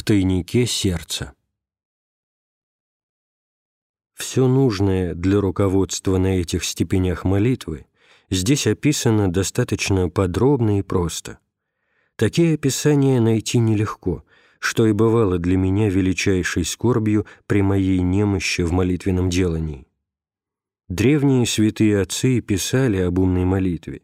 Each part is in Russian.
в тайнике сердца. Все нужное для руководства на этих степенях молитвы здесь описано достаточно подробно и просто. Такие описания найти нелегко, что и бывало для меня величайшей скорбью при моей немощи в молитвенном делании. Древние святые отцы писали об умной молитве,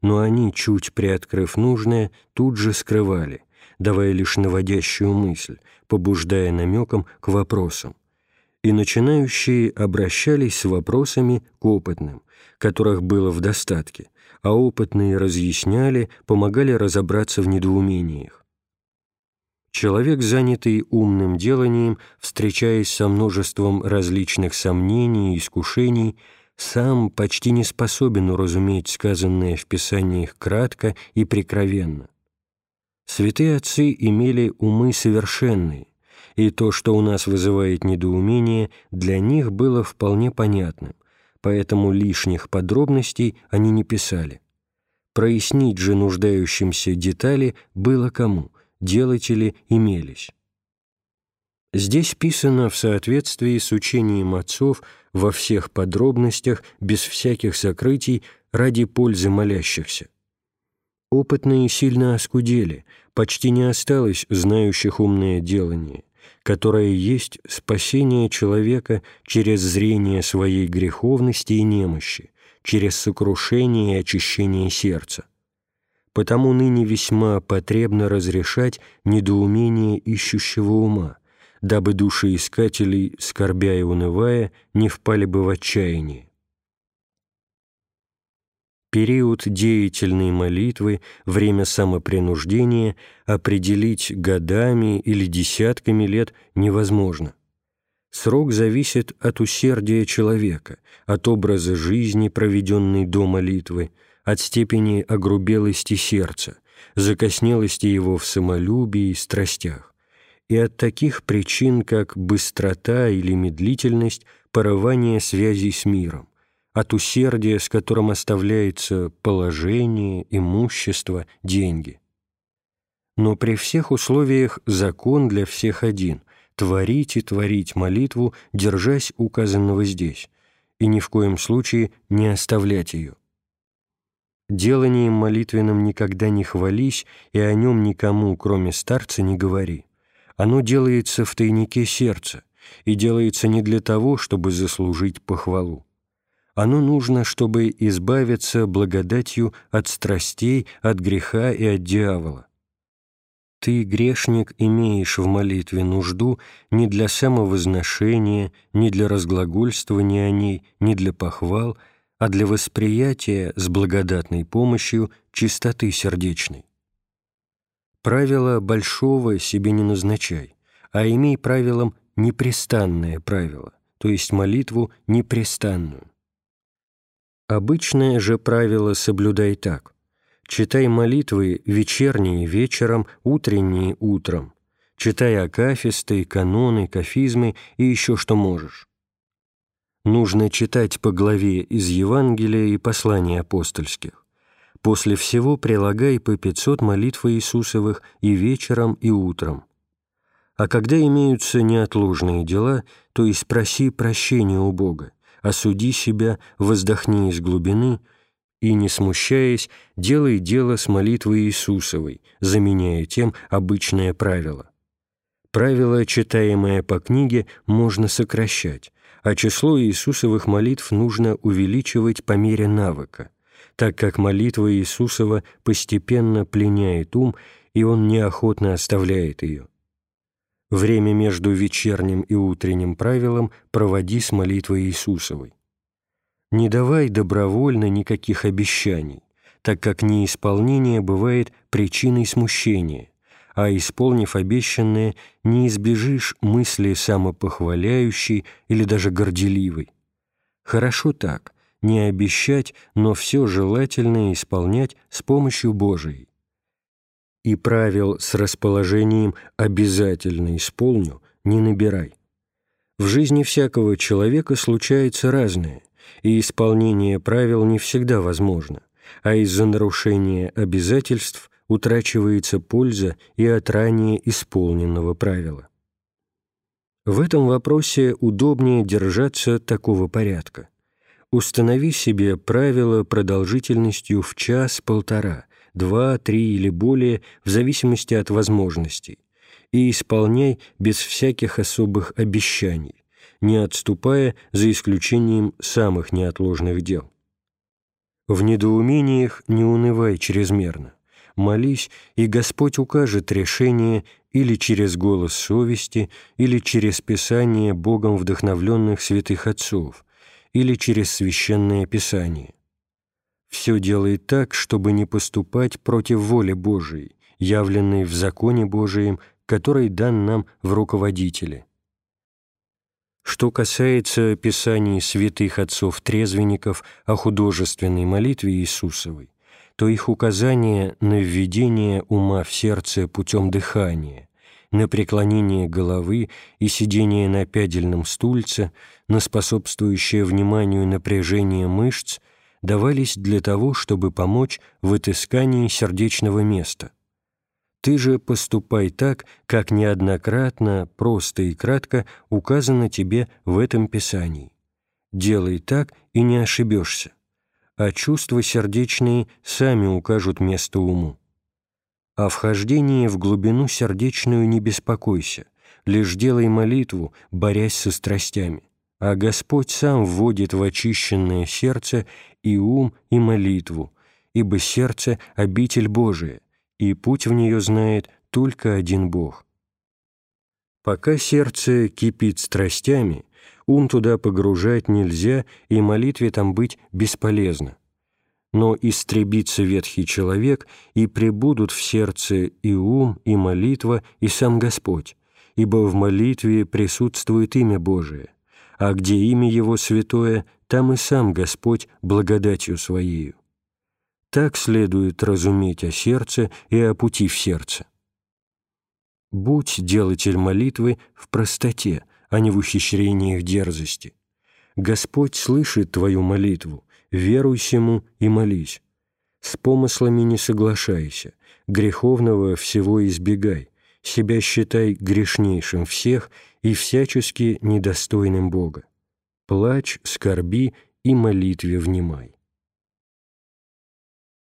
но они, чуть приоткрыв нужное, тут же скрывали, давая лишь наводящую мысль, побуждая намеком к вопросам. И начинающие обращались с вопросами к опытным, которых было в достатке, а опытные разъясняли, помогали разобраться в недоумениях. Человек, занятый умным деланием, встречаясь со множеством различных сомнений и искушений, сам почти не способен уразуметь сказанное в Писаниях кратко и прикровенно. Святые отцы имели умы совершенные, и то, что у нас вызывает недоумение, для них было вполне понятным, поэтому лишних подробностей они не писали. Прояснить же нуждающимся детали было кому, делатели имелись. Здесь писано в соответствии с учением отцов во всех подробностях, без всяких сокрытий, ради пользы молящихся. Опытные сильно оскудели, почти не осталось знающих умное делание, которое есть спасение человека через зрение своей греховности и немощи, через сокрушение и очищение сердца. Потому ныне весьма потребно разрешать недоумение ищущего ума, дабы души искателей, скорбя и унывая, не впали бы в отчаяние период деятельной молитвы, время самопринуждения определить годами или десятками лет невозможно. Срок зависит от усердия человека, от образа жизни, проведенной до молитвы, от степени огрубелости сердца, закоснелости его в самолюбии и страстях, и от таких причин, как быстрота или медлительность порывания связей с миром, от усердия, с которым оставляется положение, имущество, деньги. Но при всех условиях закон для всех один – творить и творить молитву, держась указанного здесь, и ни в коем случае не оставлять ее. Деланием молитвенным никогда не хвались, и о нем никому, кроме старца, не говори. Оно делается в тайнике сердца, и делается не для того, чтобы заслужить похвалу. Оно нужно, чтобы избавиться благодатью от страстей, от греха и от дьявола. Ты, грешник, имеешь в молитве нужду не для самовозношения, не для разглагольствования о ней, не для похвал, а для восприятия с благодатной помощью чистоты сердечной. Правило большого себе не назначай, а имей правилом непрестанное правило, то есть молитву непрестанную. Обычное же правило соблюдай так. Читай молитвы вечерние вечером, утренние утром. Читай акафисты, каноны, кафизмы и еще что можешь. Нужно читать по главе из Евангелия и посланий апостольских. После всего прилагай по 500 молитв Иисусовых и вечером, и утром. А когда имеются неотложные дела, то и спроси прощения у Бога осуди себя, воздохни из глубины и, не смущаясь, делай дело с молитвой Иисусовой, заменяя тем обычное правило. Правило, читаемое по книге, можно сокращать, а число Иисусовых молитв нужно увеличивать по мере навыка, так как молитва Иисусова постепенно пленяет ум, и он неохотно оставляет ее. Время между вечерним и утренним правилом проводи с молитвой Иисусовой. Не давай добровольно никаких обещаний, так как неисполнение бывает причиной смущения, а исполнив обещанное, не избежишь мысли самопохваляющей или даже горделивой. Хорошо так, не обещать, но все желательное исполнять с помощью Божией и правил с расположением «обязательно исполню» не набирай. В жизни всякого человека случается разное, и исполнение правил не всегда возможно, а из-за нарушения обязательств утрачивается польза и от ранее исполненного правила. В этом вопросе удобнее держаться такого порядка. Установи себе правило продолжительностью в час-полтора, два, три или более, в зависимости от возможностей, и исполняй без всяких особых обещаний, не отступая за исключением самых неотложных дел. В недоумениях не унывай чрезмерно. Молись, и Господь укажет решение или через голос совести, или через Писание Богом вдохновленных святых отцов, или через Священное Писание. Все делает так, чтобы не поступать против воли Божией, явленной в законе Божием, который дан нам в руководителе. Что касается писаний святых отцов-трезвенников о художественной молитве Иисусовой, то их указание на введение ума в сердце путем дыхания, на преклонение головы и сидение на пядельном стульце, на способствующее вниманию напряжение мышц давались для того, чтобы помочь в отыскании сердечного места – ты же поступай так, как неоднократно, просто и кратко указано тебе в этом Писании. Делай так, и не ошибешься. А чувства сердечные сами укажут место уму. О вхождении в глубину сердечную не беспокойся, лишь делай молитву, борясь со страстями. А Господь сам вводит в очищенное сердце и ум, и молитву, ибо сердце — обитель Божия — и путь в нее знает только один Бог. Пока сердце кипит страстями, ум туда погружать нельзя, и молитве там быть бесполезно. Но истребится ветхий человек, и пребудут в сердце и ум, и молитва, и сам Господь, ибо в молитве присутствует имя Божие, а где имя Его святое, там и сам Господь благодатью Своею. Так следует разуметь о сердце и о пути в сердце. Будь делатель молитвы в простоте, а не в ухищрениях дерзости. Господь слышит твою молитву, веруй сему и молись. С помыслами не соглашайся, греховного всего избегай, себя считай грешнейшим всех и всячески недостойным Бога. Плачь, скорби и молитве внимай.